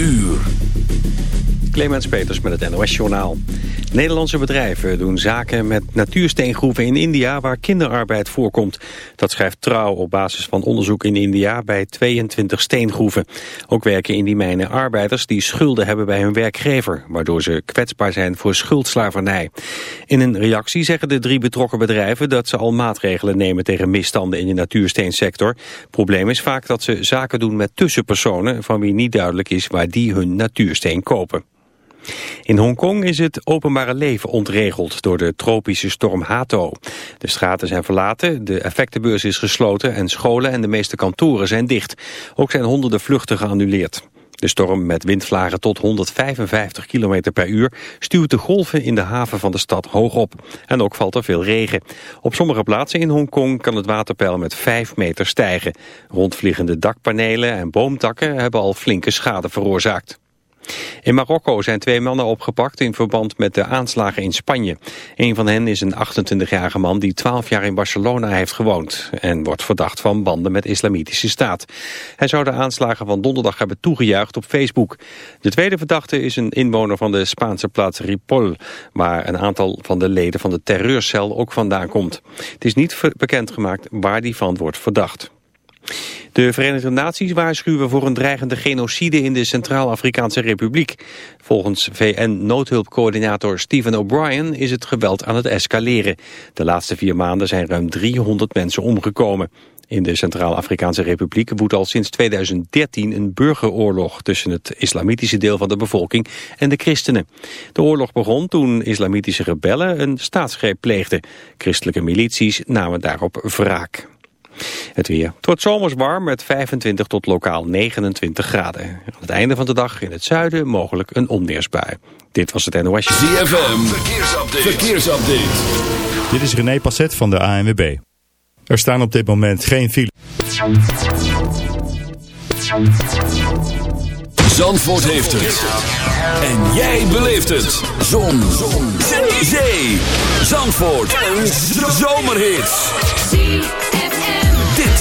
uur. Clemens Peters met het NOS-journaal. Nederlandse bedrijven doen zaken met natuursteengroeven in India waar kinderarbeid voorkomt. Dat schrijft Trouw op basis van onderzoek in India bij 22 steengroeven. Ook werken in die mijnen arbeiders die schulden hebben bij hun werkgever, waardoor ze kwetsbaar zijn voor schuldslavernij. In een reactie zeggen de drie betrokken bedrijven dat ze al maatregelen nemen tegen misstanden in de natuursteensector. Probleem is vaak dat ze zaken doen met tussenpersonen van wie niet duidelijk is waar die hun natuursteen kopen. In Hongkong is het openbare leven ontregeld door de tropische storm Hato. De straten zijn verlaten, de effectenbeurs is gesloten en scholen en de meeste kantoren zijn dicht. Ook zijn honderden vluchten geannuleerd. De storm met windvlagen tot 155 km per uur stuwt de golven in de haven van de stad hoog op. En ook valt er veel regen. Op sommige plaatsen in Hongkong kan het waterpeil met 5 meter stijgen. Rondvliegende dakpanelen en boomtakken hebben al flinke schade veroorzaakt. In Marokko zijn twee mannen opgepakt in verband met de aanslagen in Spanje. Een van hen is een 28-jarige man die 12 jaar in Barcelona heeft gewoond... en wordt verdacht van banden met islamitische staat. Hij zou de aanslagen van donderdag hebben toegejuicht op Facebook. De tweede verdachte is een inwoner van de Spaanse plaats Ripoll... waar een aantal van de leden van de terreurcel ook vandaan komt. Het is niet bekendgemaakt waar die van wordt verdacht. De Verenigde Naties waarschuwen voor een dreigende genocide in de Centraal-Afrikaanse Republiek. Volgens VN-noodhulpcoördinator Stephen O'Brien is het geweld aan het escaleren. De laatste vier maanden zijn ruim 300 mensen omgekomen. In de Centraal-Afrikaanse Republiek woedt al sinds 2013 een burgeroorlog tussen het islamitische deel van de bevolking en de christenen. De oorlog begon toen islamitische rebellen een staatsgreep pleegden. Christelijke milities namen daarop wraak. Het weer. Het wordt zomers warm met 25 tot lokaal 29 graden. Aan het einde van de dag in het zuiden mogelijk een onweersbui. Dit was het NOS. ZFM. Verkeersupdate. Verkeersupdate. Dit is René Passet van de ANWB. Er staan op dit moment geen file. Zandvoort heeft het. En jij beleeft het. Zon. Zon. Zee. Zandvoort. Een zomerhit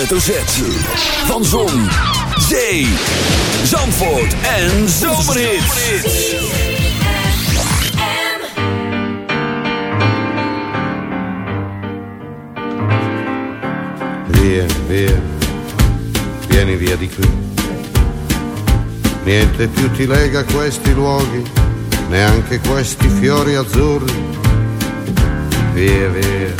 hoofdletter Z. Van Zon, Zee, Zandvoort en Zomerhits. Via, via, vieni via di qui. Niente più ti lega questi luoghi, neanche questi fiori azzurri. Via, via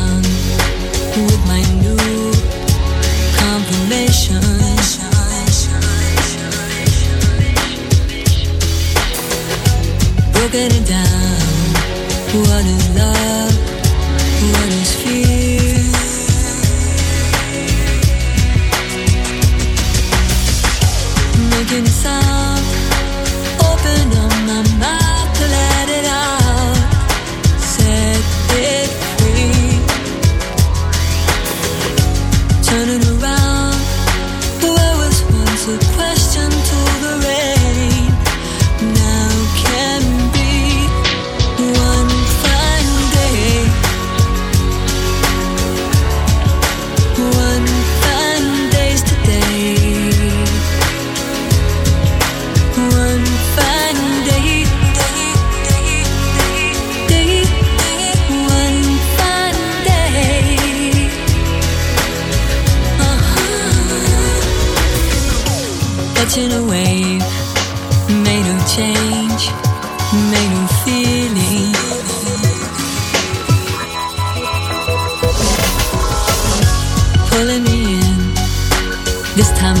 gonna die. Catching a wave, made of change, made of feeling. Pulling me in, this time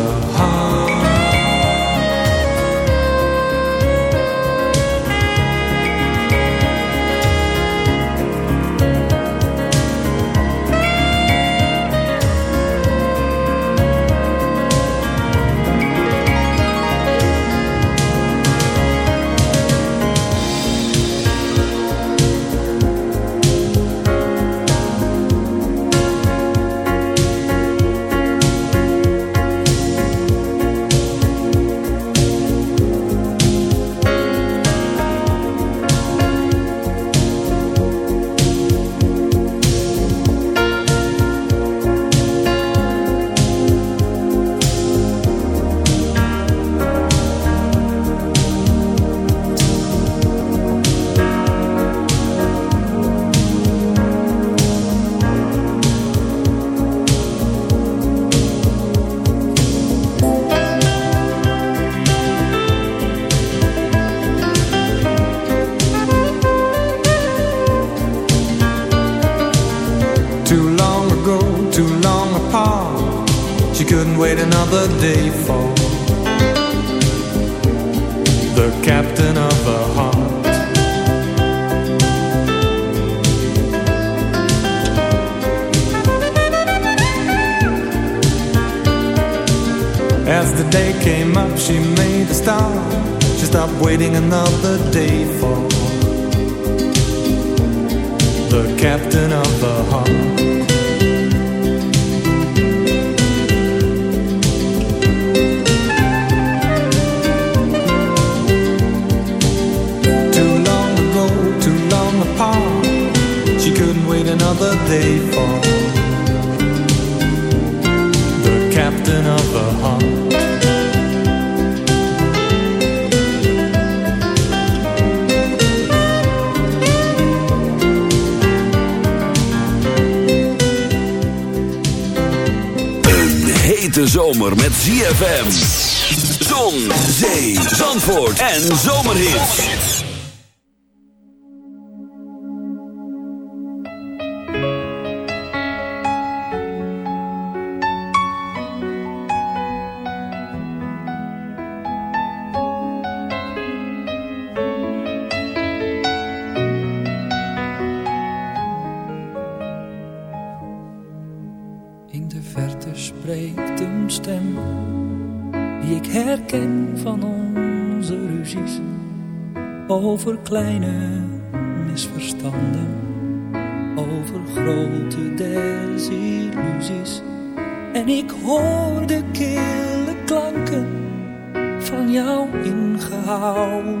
another day for day for the captain of her heart. Een hete zomer met ZFM. Zon, zee, zandvoort en zomerhit. Kleine misverstanden, over grote desillusies. En ik hoor de kille klanken van jouw ingehouden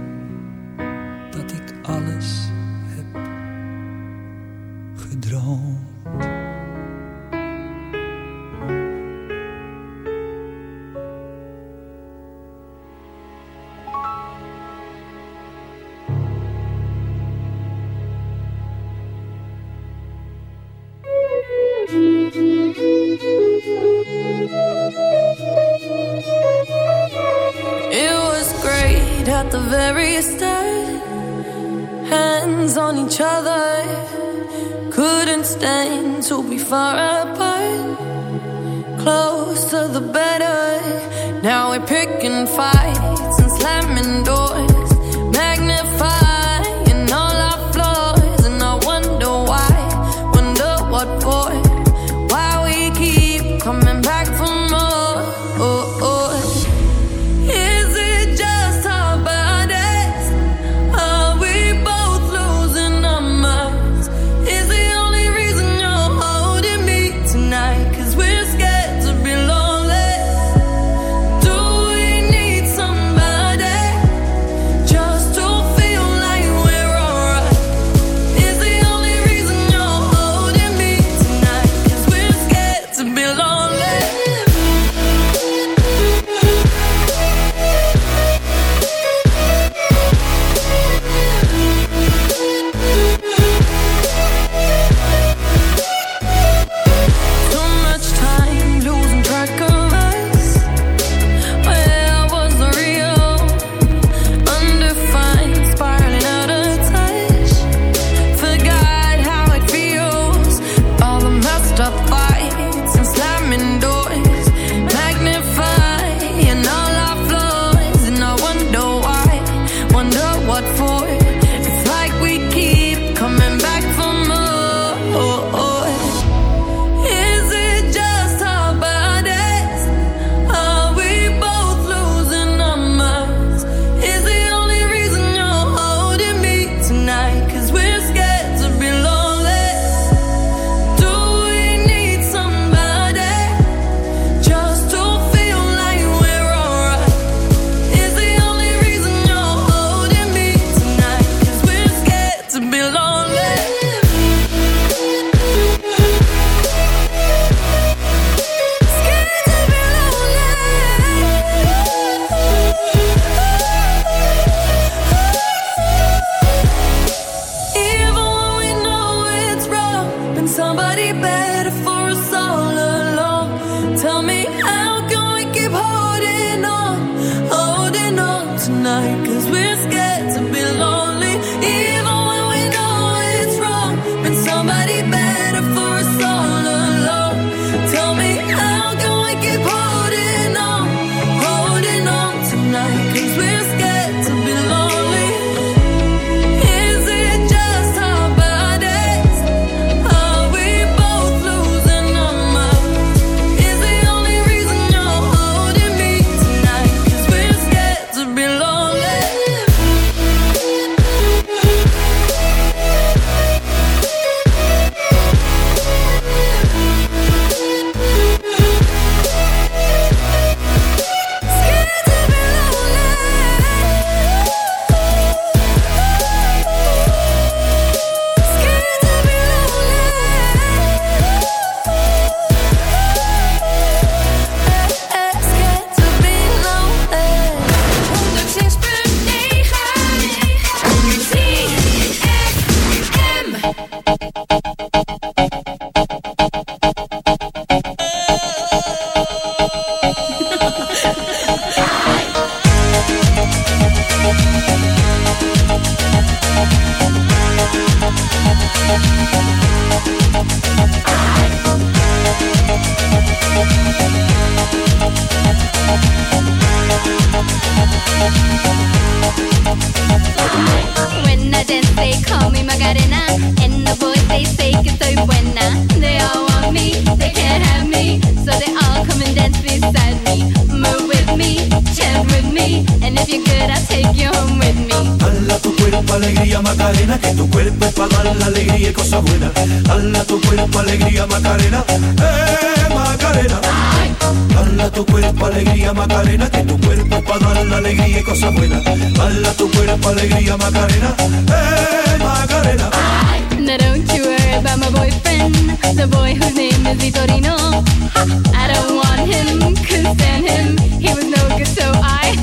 stand him, he was no good, so I.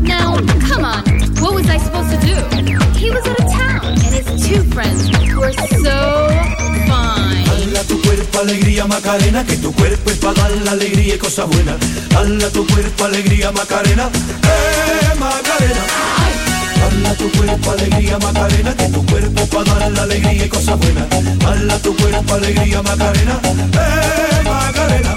now, come on, what was I supposed to do? He was out of town, and his two friends were so fine. Hala tu cuerpo alegría Macarena, que tu cuerpo es para dar la alegría y cosas buenas. Hala tu cuerpo alegría Macarena, eh Macarena. Hala tu cuerpo alegría Macarena, que tu cuerpo para dar la alegría y cosas buenas. Hala tu cuerpo alegría Macarena, eh Macarena.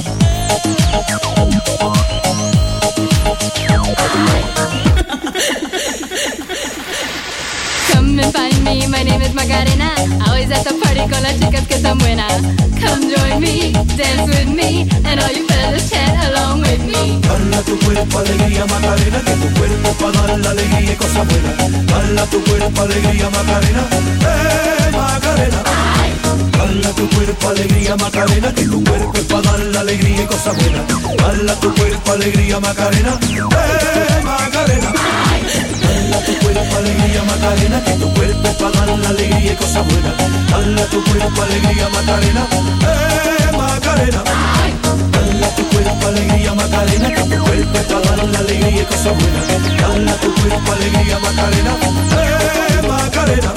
me, my name is Macarena. Always at the party con las chicas que están buenas. Come join me, dance with me, and all you fellas chat along with me. Hala tu cuerpo alegría Macarena, que tu cuerpo para dar la alegría y cosas buenas. Hala tu cuerpo alegría Macarena, eh Macarena. Hala tu cuerpo alegría Macarena, que tu cuerpo para dar la alegría y cosas buenas. Hala tu cuerpo alegría Macarena, eh Macarena. Hala tu cuerpo alegría Macarena, que tu cuerpo para dar la alegría y cosas buenas. Hala tu cuerpo alegría Macarena, eh Macarena. Hala tu cuerpo alegría Macarena, que tu cuerpo es para dar la alegría y cosas buenas. Hala tu cuerpo alegría Macarena, eh Macarena.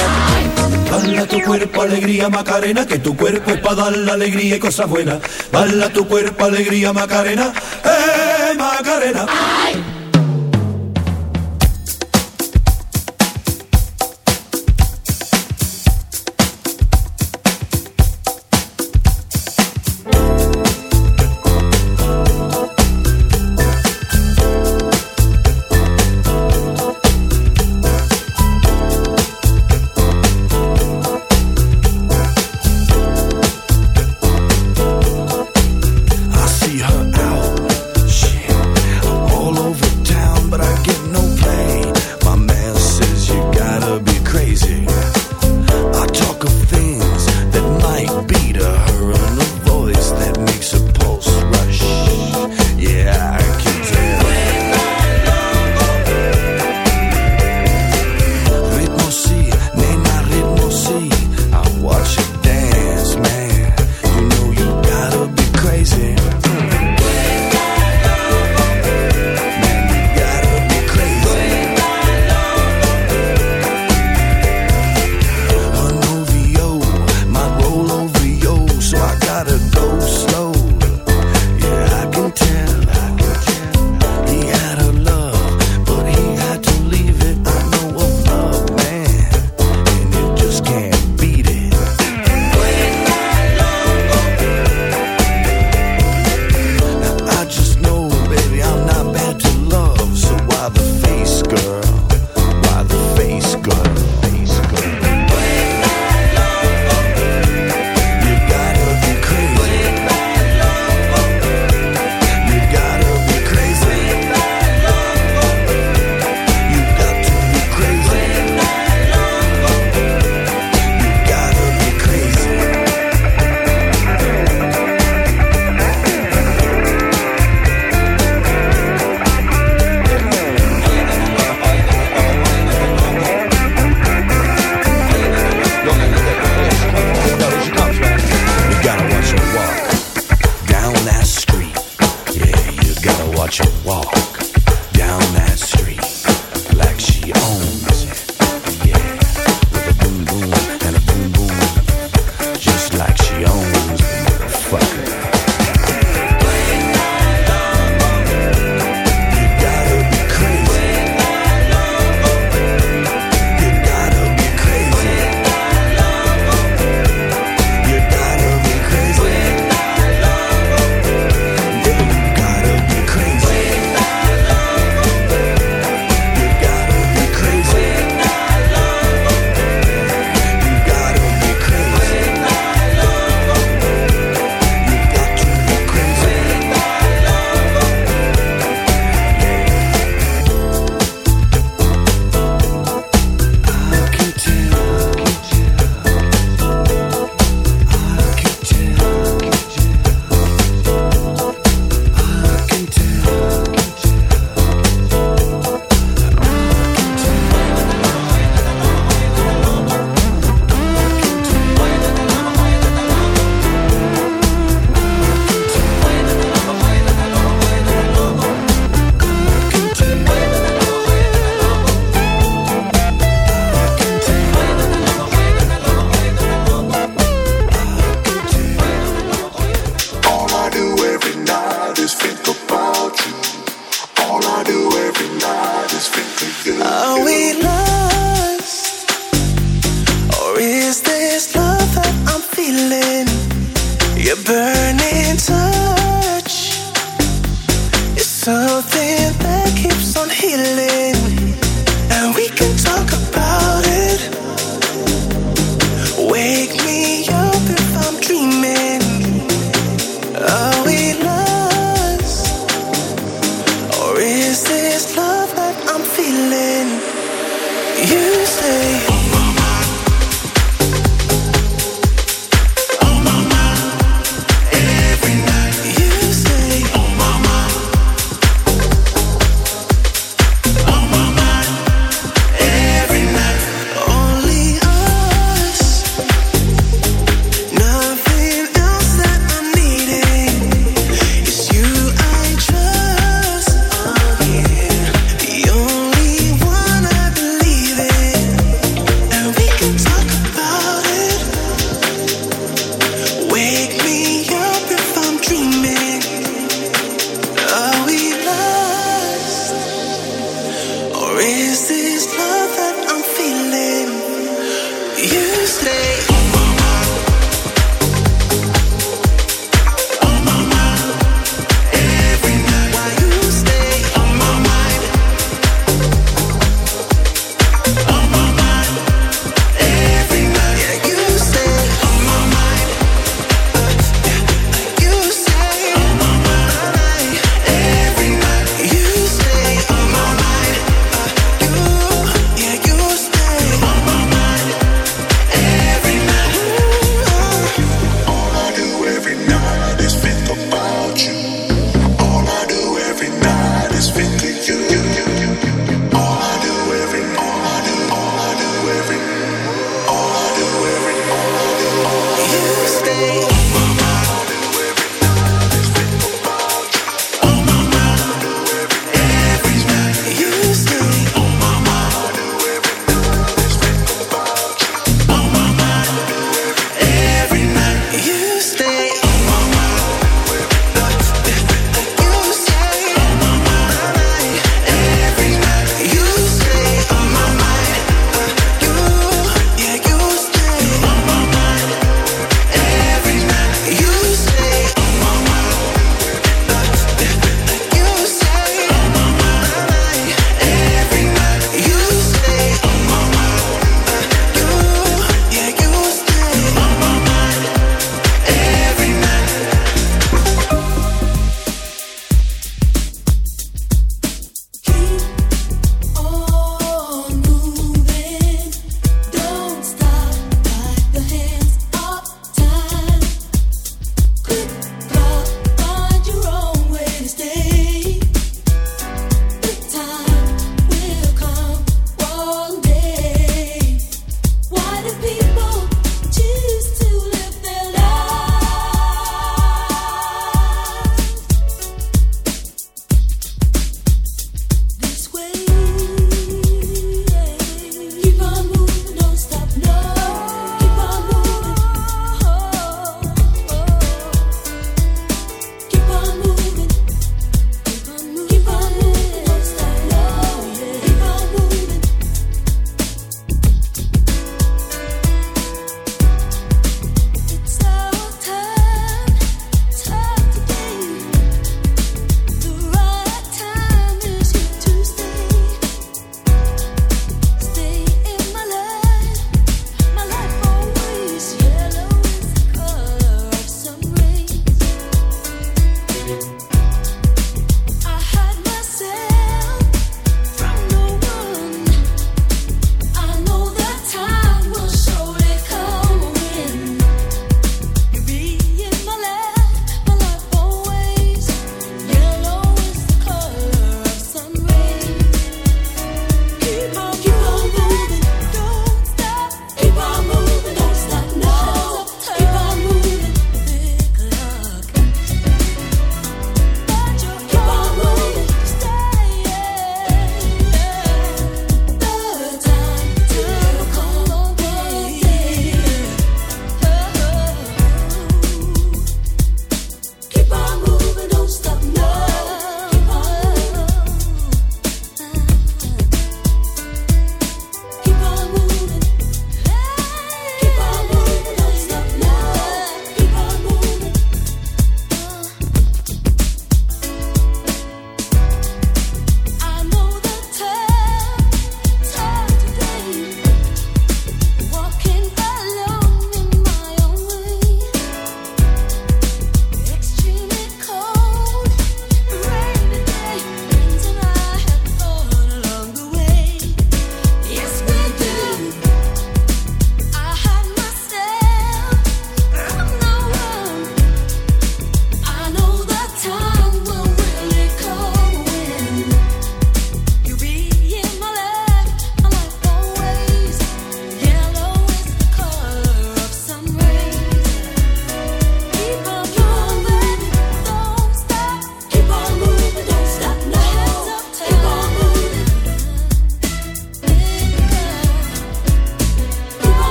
Hala tu cuerpo alegría Macarena, que tu cuerpo es para dar la alegría y cosas buenas. Hala tu cuerpo alegría Macarena, eh Macarena. I